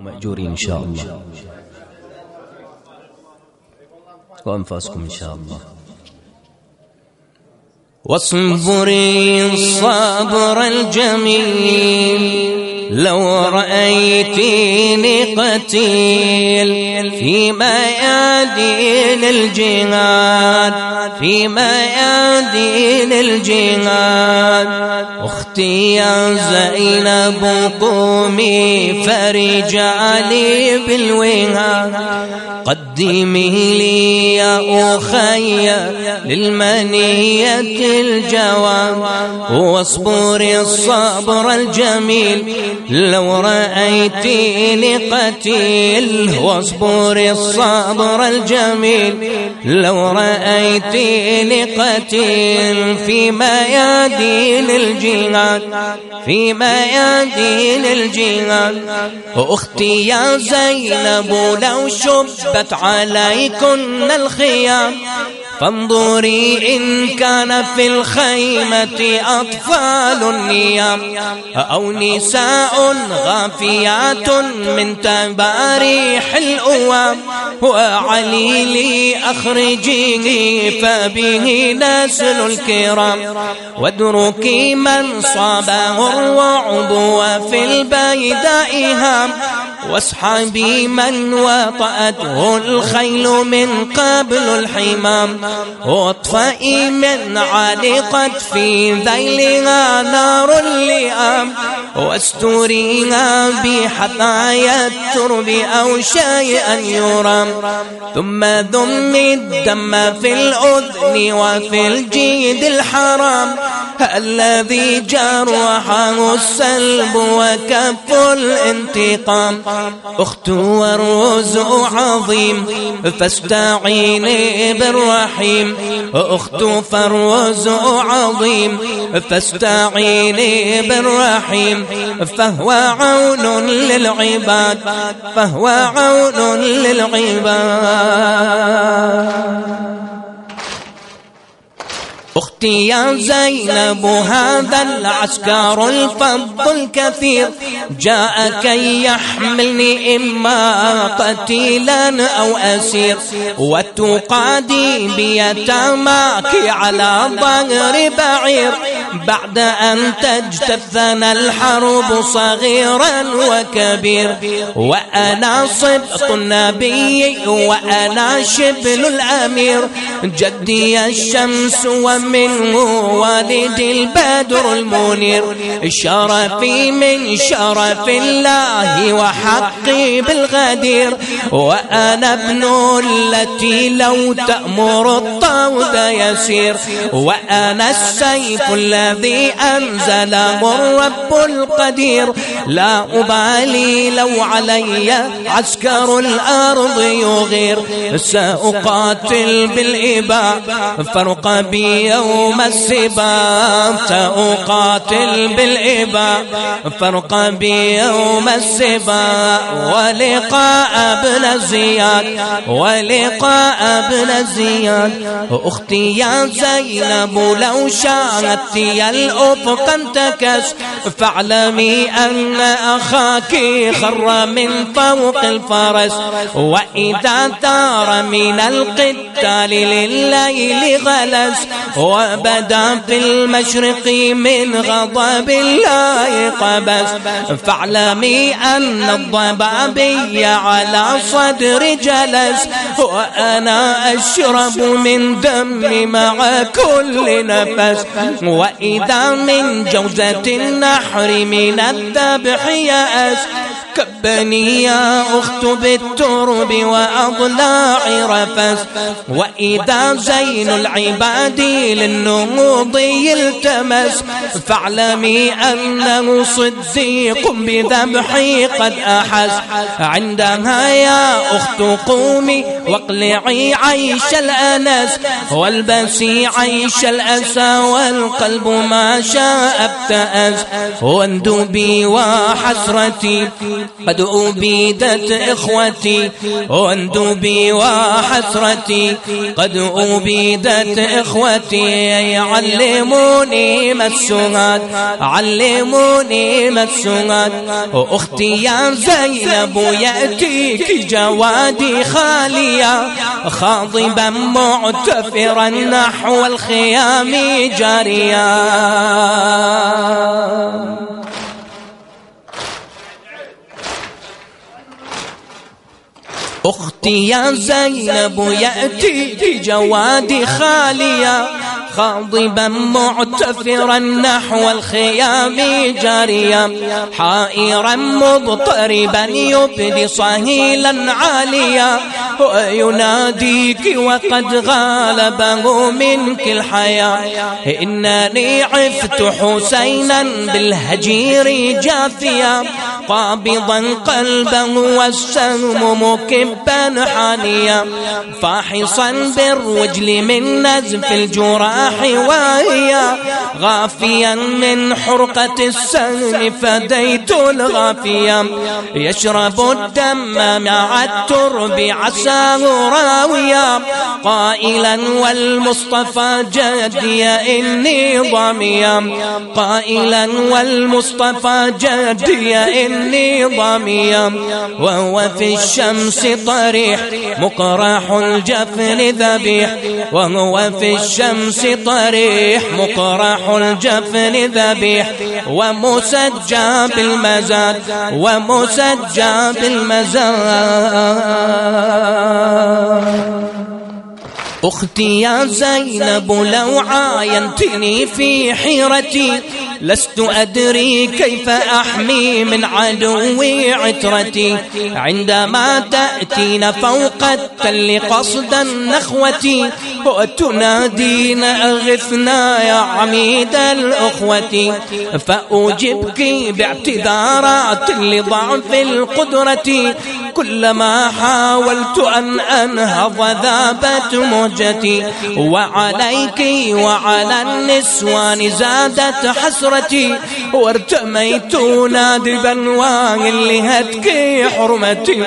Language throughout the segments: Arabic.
مأجورين إن شاء الله. وأنفاسكم إن شاء الله. واصبري الصبر الجميل. لو رأيتيني قتيل. في ميادين الجهاد. في ميادين الجهاد. أختي يا زينب قومي فرجالي بالوهاد قدمي لي يا أخي للمنية الجواب واصبري الصبر الجميل لو رأيتيني قتيل واصبري الصبر الجميل لو رأيتيني قتيل في ميادين الجهاد في ميادين الجهاد أختي يا زينب لو شبت عليكن الخيام فانظري إن كان في الخيمة أطفال نيام أو نساء غافيات من تباريح الأوام وعليلي أخرجيه فبه نسل الكرام. وادركي من صابه الرعب وفي البيداء هام. واسحبي من وطأته الخيل من قبل الحمام. واطفئي من علقت في ذيلها نار اللئام. واستريها بحثايا الترب أو شيئا يرام. ثم ذم الدم في الأذن وفي الجيد الحرام. الذي جرحه السلب وكف الانتقام. أخت والرز عظيم فاستعيني بالرحيم. أخت فالرز عظيم فاستعيني بالرحيم. فهو عون للعباد فهو عون للعباد. أختي يا زينب هذا العسكر الفض الكثير. جاء كي يحملني إما قتيلا أو أسير. وتقادي بيتاماك على ظهر بعير. بعد أن تجتثنا الحرب صغيرا وكبير. وأنا صبط النبي وأنا شبل الأمير. جدي الشمس ومنه والد البدر المنير. شرفي من شرف الله وحقي بالغدير. وأنا ابن التي لو تأمر الطود يسير. وأنا السيف الذي أنزله الرب القدير. لا أبالي لو علي عسكر الأرض يغير. سأقاتل بالإباء. فرق بي يوم السباب سأقاتل بالإباء فرق بي يوم السباء ولقاء ابن زياد ولقاء ابن زياد. أختي يا زينب لو يا الأفق انتكس. فاعلمي أن أخاك خر من فوق الفرس. وإذا ثار من القتال لليل غلس. وبدا في المشرق من غضب الله قبس. فاعلمي أن الضبابي على صدر جلس وأنا أشرب من دم مع كل نفس. وإذا من جوزة النحر من الذبح يأس كبني يا أخت بالترب وأضلاع رفس وإذا زين العباد للنهوض يلتمس فاعلمي أنه صديق بذبحي قد أحس. عندها يا أخت قومي واقلعي عيش الأنس. والبسي عيش الأسى والقلب ما شاء ابتأس. واندبي وحسرتي قد أبيدت إخوتي واندبي وحسرتي. قد أبيدت إخوتي علموني ما السهاد علموني ما السهاد أختي يا زينب يأتيك جوادي خالية خاضبا معتفرا نحو الخيام جاريا أختي يا زينب يأتي بجواد خالية خاضبا معتفرا نحو الخيام جاريا حائرا مضطربا يبدي صهيلا عاليا ويناديك وقد غالبه منك الحياة إنني عفت حسينا بالهجير جافيا قابضا قلبه والسهم مكبا حانيا فاحصا بالرجل من نزف الجراح وهي غافيا من حرقة السهم فديت الغافيا يشرب الدم مع الترب عساه راويا قائلا والمصطفى جدي إني ضميا قائلا والمصطفى جدي إني ضميا وهو في الشمس طريح مقرح الجفن ذبيح وهو في الشمس طريح مقرح الجفن ذبيح ومسجى بالمزاد ومسجى بالمزاد. أختي يا زينب لو عاينتني في حيرتي لست أدري كيف أحمي من عدوي عترتي. عندما تأتين فوق التل قصدا نخوتي وتنادين أغثنا يا عميد الأخوة. فأجبك باعتذارات لضعف القدرة. كلما حاولت أن أنهض ذابت مهجتي وعليك وعلى النسوان زادت حسرتي. وارتميت نادبا واهل لهتك حرمتي.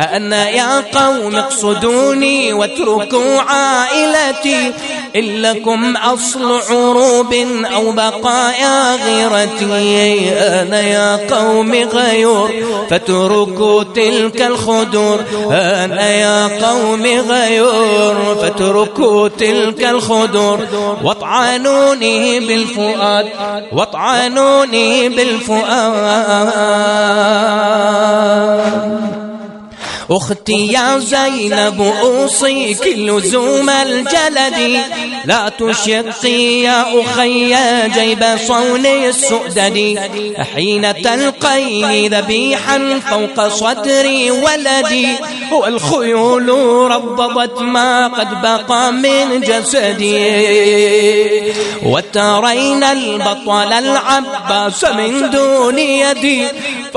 أن يا قوم اقصدوني واتركوا عائلتي. إن لكم أصل عروب أو بقايا غيرتي. أنا يا قوم غيور فاتركوا تلك الخدور. أنا يا قوم غيور فاتركوا تلك الخدور. واطعنوني بالفؤاد واطعنوني بالفؤاد. أختي يا زينب أوصيك لزوم الجلد. لا تشقي يا أخي جيب صون السؤدد. حين تلقيني ذبيحا فوق صدري ولدي. والخيول ربضت ما قد بقى من جسدي. وترين البطل العباس من دون يدي.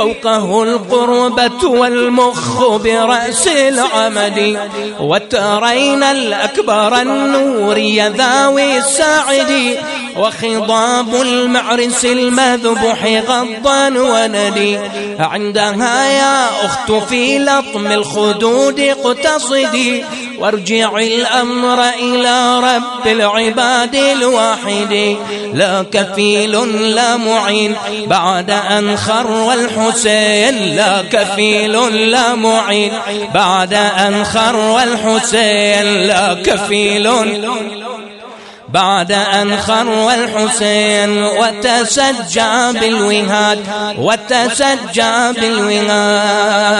فوقه القربة والمخ برأس العمد. وترين الأكبر النور يذاوي الساعد. وخضاب المعرس المذبح غضا وندي. عندها يا أخت في لطم الخدود اقتصدي. وارجعي الأمر إلى رب العباد الواحد. لا كفيل لا معين. بعد أن خر الحسين لا كفيل لا معين. بعد أن خر الحسين لا كفيل. بعد أن خر الحسين وتسجى بالوهاد وتسجى بالوهاد.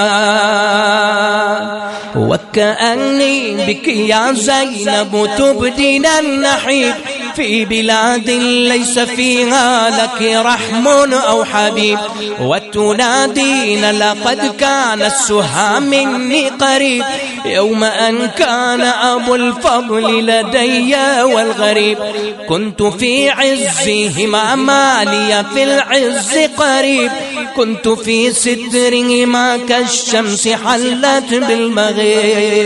وكأني بك يا زينب تبدين النحيب. في بلاد ليس فيها لك رحم أو حبيب. وتنادين لقد كان السها مني قريب. يوم أن كان أبو الفضل لدي والغريب. كنت في عزهما مالي في العز قريب. كنت في سترهما كالشمس حلت بالمغيب.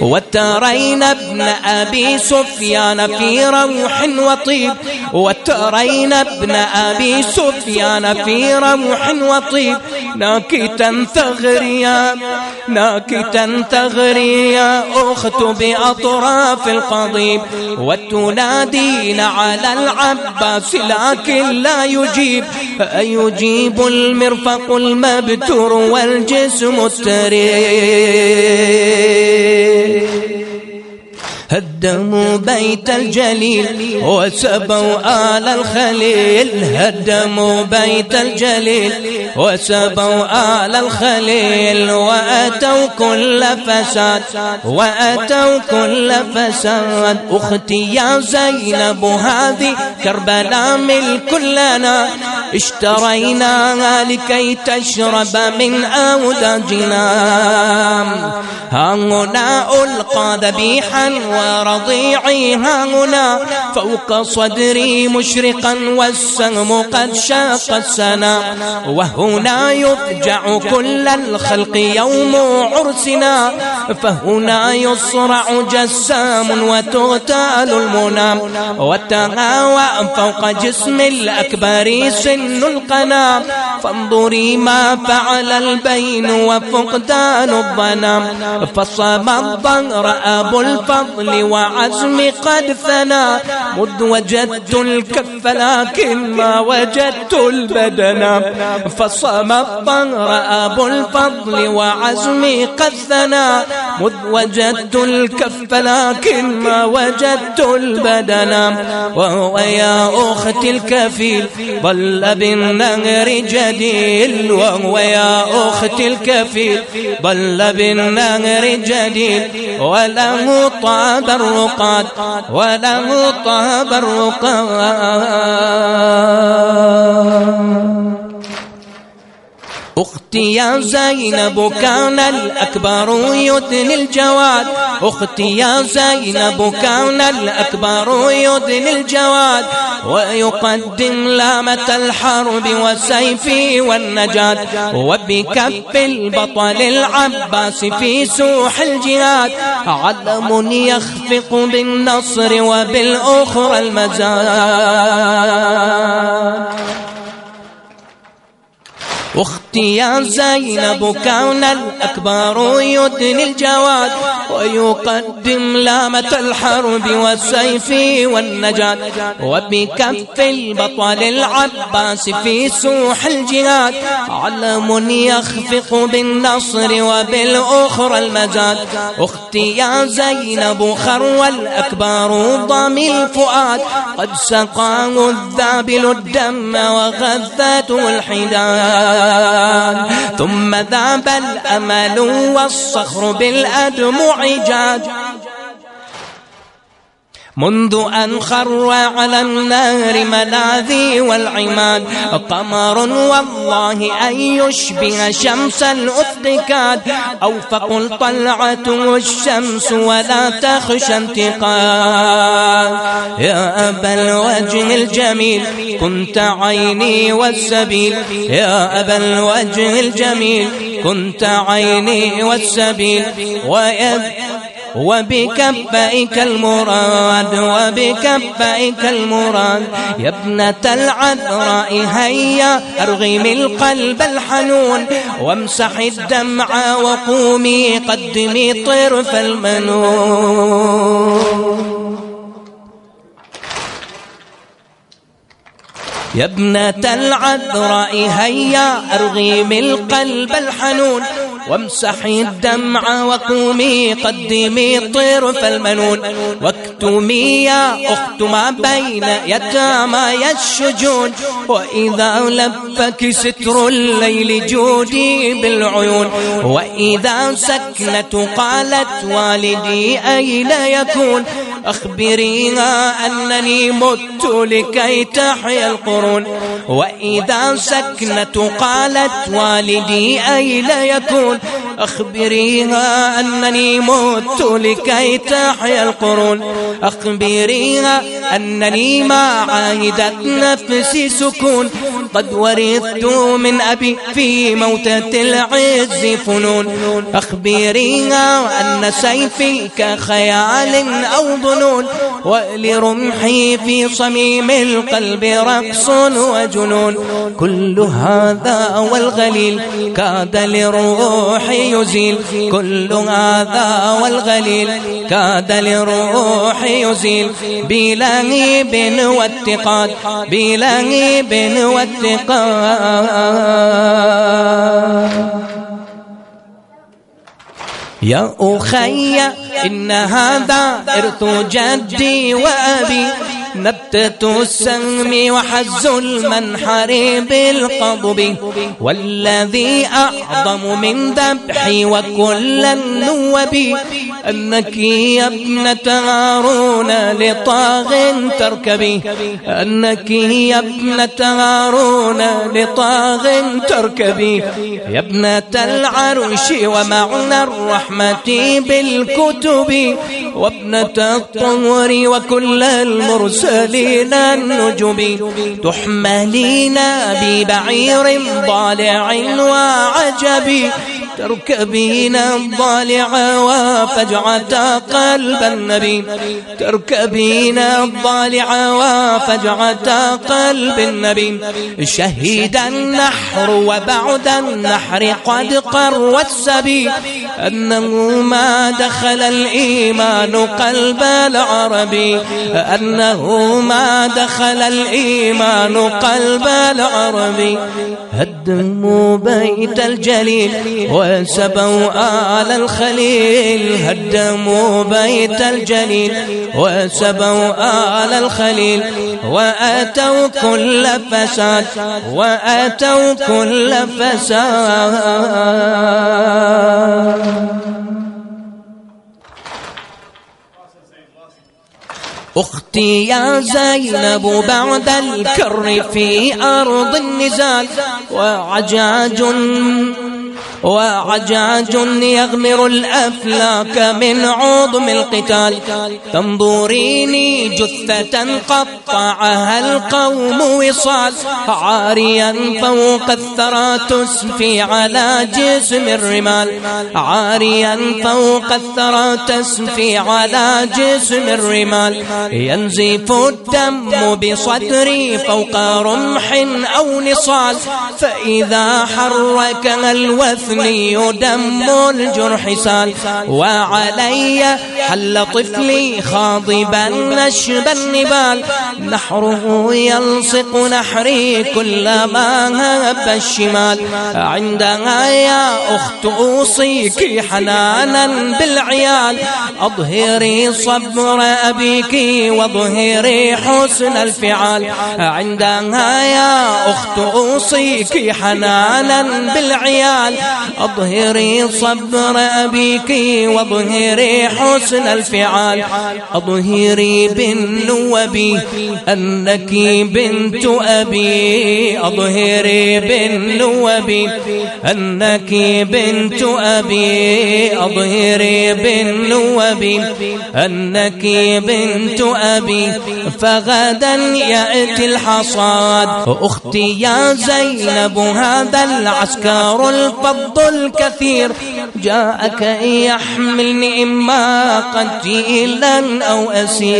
وترين ابن أبي سفيان في روح وطيب وترين ابن أبي سفيان في روح وطيب. ناكتا ثغريا ناكتا ثغريا أخت بأطراف القضيب. وتنادين على العباس لكن لا يجيب. أيجيب المرفق المبتر والجسم التريب. هدموا بيت الجليل وسبوا آل الخليل. هدموا بيت الجليل وسبوا آل الخليل. وأتوا كل فساد وأتوا كل فساد. أختي يا زينب هذه كربلاء ملك لنا. اشتريناها لكي تشرب من أوداجنا. ها هنا ألقى ذبيحا ورضيعي ها هنا فوق صدري مشرقا والسهم قد شاق السنا وهنا يفجع كل الخلق يوم عرسنا فهنا يصرع جسام وتغتال المنى وتهاوى فوق جسم الأكبر سن القنا فانظري ما فعل البين وفقدان الظنام فصام الظهر أبو الفضل وعزم قد ثنى. مذ وجدت الكف لكن ما وجدت البدن. فصام الظهر أبو الفضل وعزم قد ثنى. مذ وجدت الكف لكن ما وجدت البدن. وهو يا أختي الكفيل ضل بالنهر جديل. وهو يا أختي الكفيل ضل بالنهر جديل وله طاب الرقاد وله طاب الرقاد أختي يا زينب كان الأكبر يدني الجواد. أختي يا زينب كان الأكبر يدني الجواد. ويقدم لامة الحرب والسيف والنجاة وبكف البطل العباس في سوح الجهاد. علم يخفق بالنصر وبالأخرى المزاد. أختي يا زينب كان الأكبر يدني الجواد ويقدم لامة الحرب والسيف والنجاة وبكف البطل العباس في سوح الجهاد علم يخفق بالنصر وبالأخرى المزاد أختي يا زينب خروى الأكبر ضمي الفؤاد قد سقاه الذابل الدم وغذته الحداد ثم ذاب الأمل والصخر بالأدمع جاد. منذ أن خر على النار ملاذي والعماد قمر والله أن يشبه شمس الأثقاد أو فقل طلعته الشمس ولا تخشى انتقاد. يا أبا الوجه الجميل كنت عيني والسبيل. يا أبا الوجه الجميل كنت عيني والسبيل. ويب وبكفيك المراد وبكفيك المراد. يا ابنة العذراء هيا أرغمي القلب الحنون وامسح الدمع وقومي قدمي طرف المنون. يا ابنة العذراء هيا أرغمي القلب الحنون وامسحي الدمع وقومي قدمي طرف المنون واكتمي يا أخت ما بين يتامى الشجون وإذا لفك ستر الليل جودي بالعيون. وإذا سكنت قالت والدي أين يكون؟ أخبريها أنني مت لكي تحيا القرون وإذا سكنت قالت والدي أين يكون؟ أخبريها أنني مت لكي تحيا القرون. أخبريها أنني ما عاهدت نفسي سكون. قد ورثت من أبي في موتة العز فنون. أخبريها أن سيفي كخيال أو ظنون. ولرمحي في صميم القلب رقص وجنون. كل هذا والغليل كاد لروح يزيل كل هذا والغليل كاد لروح يزيل بلهيب واتقاد بلهيب واتقاد. يا أخي إن هذا إرث جدي وأبي نبتة السهم وحز المنحر بالقضب والذي أعظم من ذبحي وكل النوب أنك يا ابنة هارون لطاغ تركبي. أنك يا ابنة هارون لطاغ تركبي. يا ابنة العرش ومعنى الرحمة بالكتب. وابنة الطهر وكل المرسلين النجب. تحملين ببعير ضالع وعجب. تركبين الضالع وفجعة قلب النبي. تركبين الضالع وفجعة قلب النبي. شهد النحر وبعد النحر قد قر السبي أنه ما دخل الإيمان قلب العربي. أنه ما دخل الإيمان قلب العربي. هدموا بيت الجليل وسبوا آل الخليل هدموا بيت الجليل. وسبوا آل الخليل وأتوا كل فساد وأتوا كل فساد. أختي يا زينب بعد الكر في أرض النزال وعجاج وعجاج يغمر الأفلاك من عظم القتال. تنظريني جثة قطعها القوم وصال. عاريا فوق الثرى تسفي على جسم الرمال. عاريا فوق الثرى تسفي على جسم الرمال. ينزف الدم بصدري فوق رمح أو نصال. فإذا حركها الوثن دم الجرح سال وعلي حل طفلي خاضبا نشب النبال. نحره يلصق نحري كلما هب الشمال. عندها يا أخت أوصيك حنانا بالعيال. أظهري صبر أبيك وأظهري حسن الفعال. عندها يا أخت أوصيك حنانا بالعيال. أظهري صبر أبيك وأظهري حسن الفعال. أظهري بالنوب أنك بنت أبي. أظهري بالنوب أنك بنت أبي. أظهري بالنوب أنك بنت أبي. فغدا يأتي الحصاد. أختي يا زينب هذا العسكر الفض الكثير جاءك يحملني إما قتيلا أو أسير.